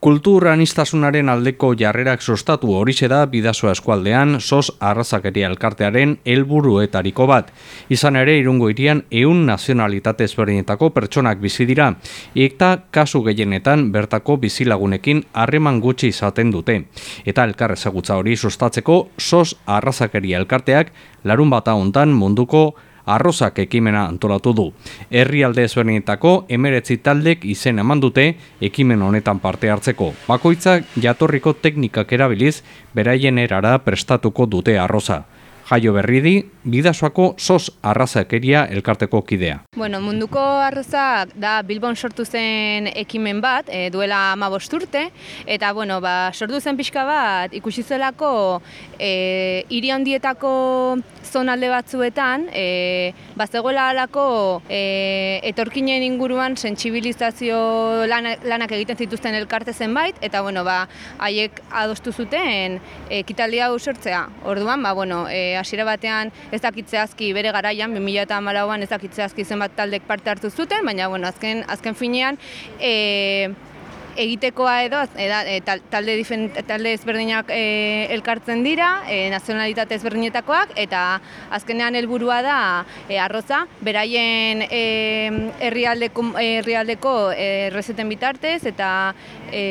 Kulturanistasunaren aldeko jarrerak sostatu horixe da bidazoa eskualdean sos arrazakeria elkartearen helburuetariko bat. Izan ere irungo irian eun nazionalitate ezberdinetako pertsonak bizi dira, eta kasu gehienetan bertako bizilagunekin harreman gutxi izaten dute. Eta elkar ezagutza hori sustatzeko sos arrazakeria elkarteak larun bata hontan munduko arrozak ekimena antolatu du. Herrialde ezberdinetako emeretzi taldek izen eman dute ekimen honetan parte hartzeko. Bakoitzak jatorriko teknikak erabiliz, beraien erara prestatuko dute arroza. Jaio Berridi, bidasoako sos arrazakeria elkarteko kidea. Bueno, munduko arroza da Bilbon sortu zen ekimen bat, e, duela ama urte, eta bueno, ba, sortu zen pixka bat ikusi zelako e, hiri handietako zonalde batzuetan, e, bazegoela alako e, etorkinen inguruan sentsibilizazio lanak egiten zituzten elkarte zenbait, eta bueno, ba, haiek adostu zuten ekitaldia hau sortzea. Orduan, ba, bueno, e, hasiera batean ez dakitzeazki bere garaian 2014an ez dakitzeazki zenbat taldek parte hartu zuten, baina bueno, azken azken finean e, egitekoa edo e, talde talde ezberdinak e, elkartzen dira, e, nazionalitate ezberdinetakoak eta azkenean helburua da e, arroza. Beraien e, herrialdeko herrialdeko errezeten bitartez eta e,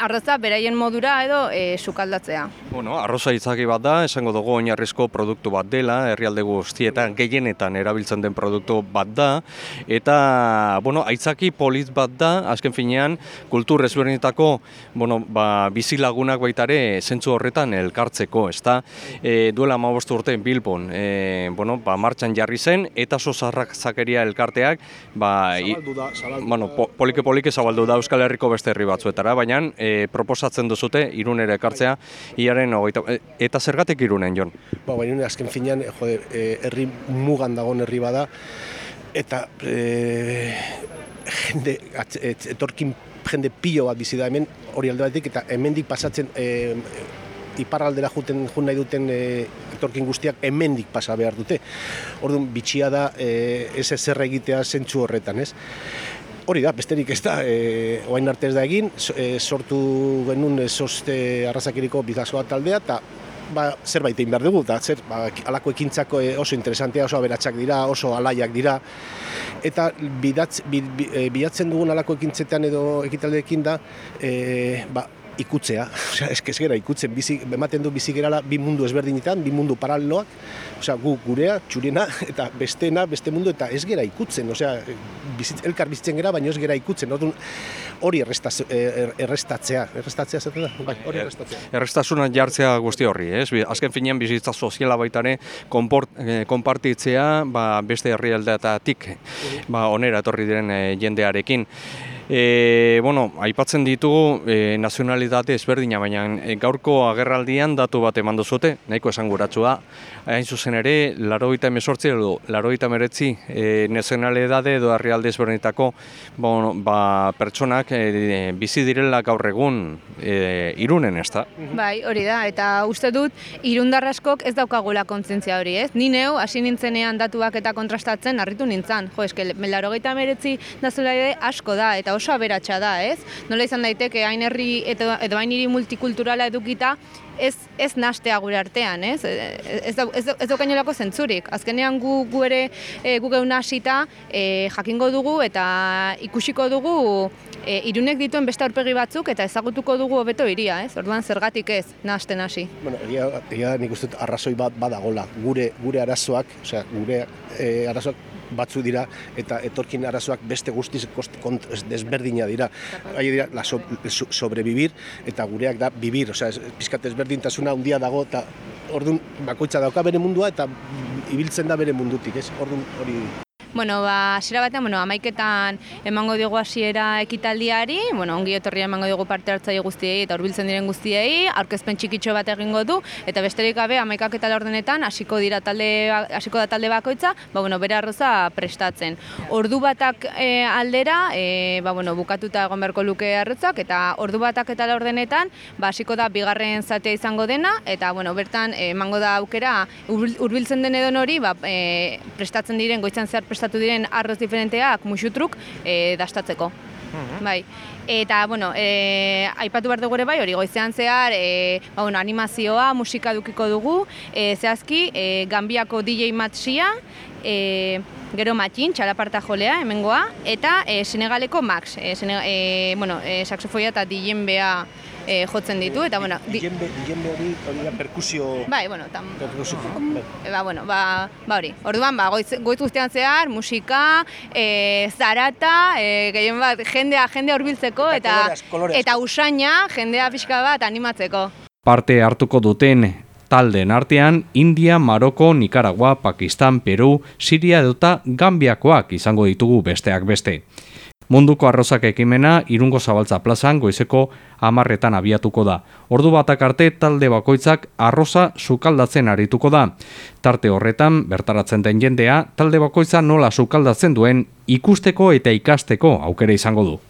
arroza beraien modura edo e, sukaldatzea. Bueno, arroza itzaki bat da, esango dugu oinarrizko produktu bat dela, herrialde guztietan gehienetan erabiltzen den produktu bat da, eta, bueno, aitzaki polit bat da, azken finean, kultur ezberdinetako, bueno, ba, bizilagunak baitare zentzu horretan elkartzeko, ez da, e, duela amabostu urte Bilbon, e, bueno, ba, martxan jarri zen, eta sozarrak zakeria elkarteak, ba, zabaldu da, zabaldu da. Bueno, po, polike-polike zabaldu da Euskal Herriko beste herri batzuetara, baina, e, proposatzen duzute irunera ekartzea iaren hogeita, e, eta zergatik irunen, Jon? Ba, baina azken finean, e, jode, e, herri mugan dagoen herri bada, eta e, jende, etorkin jende pilo bat bizi da hemen, hori alde batetik, eta hemendik pasatzen e, iparraldera juten jun nahi duten e, etorkin guztiak hemendik pasa behar dute. Orduan bitxia da e, ez ezer egitea zentsu horretan, ez? Hori da, besterik ez da, e, oain arte ez da egin, e, sortu genuen soste arrazakiriko bizazoa taldea, eta ba, zerbait egin behar dugu, eta zer, ba, alako ekintzako oso interesantea, oso aberatsak dira, oso alaiak dira, eta bidatz, bi, e, bilatzen dugun alako ekintzetan edo ekitaldeekin da, e, ba, ikutzea, osea, eske gera ikutzen, bizi, ematen du bizi gerala bi mundu ezberdinetan, bi mundu paraleloak, osea, gu gurea, txuriena, eta besteena, beste mundu, eta ez gera ikutzen, osea, bizit, elkar bizitzen gera, baina ez gera ikutzen, orduan hori errestatzea, er, errestatzea, errestatzea zaten da, bai, hori errestatzea. Errestasuna jartzea guzti horri, ez? Azken finean bizitza soziala baitare eh, konpartitzea, ba, beste herrialdeetatik, ba, onera etorri diren eh, jendearekin. E, bueno, aipatzen ditugu e, nazionalitate ezberdina, baina e, gaurko agerraldian datu bat eman duzute, nahiko esan guratzua. Hain zuzen ere, laroita emesortzi edo laroita meretzi e, nazionalidade edo arrialde ezberdinetako bon, ba, pertsonak e, bizi direla gaur egun e, irunen, ez da? Bai, hori da, eta uste dut, irundarraskok ez daukagula kontzientzia hori, ez? Ni neu, hasi nintzenean datuak eta kontrastatzen, harritu nintzen. Jo, eske, larogeita meretzi nazionalidade asko da, eta oso aberatsa da, ez? Nola izan daiteke hain herri edo, edo hain hiri multikulturala edukita, ez ez nastea gure artean, ez? Ez ez ez, ez zentzurik. Azkenean gu gu ere e, gu geun hasita e, jakingo dugu eta ikusiko dugu e, irunek dituen beste aurpegi batzuk eta ezagutuko dugu hobeto iria, ez? Orduan zergatik ez nasten hasi. Bueno, egia, egia nik uste arrazoi bat badagola. Gure gure arazoak, osea, gure e, arazoak batzu dira eta etorkin arazoak beste guztiz desberdina dira. Hai dira la so, sobrevivir eta gureak da vivir, osea, pizkat desberdintasuna handia dago eta ordun bakoitza dauka bere mundua eta ibiltzen da bere mundutik, ez? Ordun hori Bueno, ba, hasiera batean, bueno, amaiketan emango diogu hasiera ekitaldiari, bueno, ongi etorria emango diogu parte hartzaile guztiei eta hurbiltzen diren guztiei, aurkezpen txikitxo bat egingo du eta besterik gabe amaikak eta ordenetan hasiko dira talde hasiko da talde bakoitza, ba bueno, bere arroza prestatzen. Ordu batak e, aldera, e, ba bueno, bukatuta egon beharko luke arrotzak eta ordu batak eta ordenetan, ba hasiko da bigarren zatea izango dena eta bueno, bertan emango da aukera hurbiltzen den edon hori, ba, e, prestatzen diren goitzan zehar prestatu diren arroz diferenteak musutruk e, dastatzeko. Bai. Eta, bueno, e, aipatu behar dugu ere bai, hori goizean zehar, e, ba, bueno, animazioa, musika dukiko dugu, e, zehazki, e, Gambiako DJ Matsia, e, gero Matxin, txalaparta jolea, hemengoa, eta e, Senegaleko Max, e, Sene, e, bueno, e, saxofoia eta DJ bea e, jotzen ditu, eta, bueno, di, Diembe, diembe hori, hori da perkusio... bai, bueno, tam, perkusio bai. E, ba, bueno, ba, ba hori. Orduan, ba, goiz, goiz guztian zehar, musika, e, zarata, e, gehien bat, jendea, jendea hurbiltzeko Eta eta kolore asko, kolore asko. eta usaina jendea pixka bat animatzeko. Parte hartuko duten taldeen artean India, Maroko, Nicaragua, Pakistan, Peru, Siria edota Gambiakoak izango ditugu besteak beste. Munduko arrozak ekimena irungo zabaltza plazan goizeko amarretan abiatuko da. Ordu batak arte talde bakoitzak arroza sukaldatzen arituko da. Tarte horretan, bertaratzen den jendea, talde bakoitza nola sukaldatzen duen ikusteko eta ikasteko aukera izango du.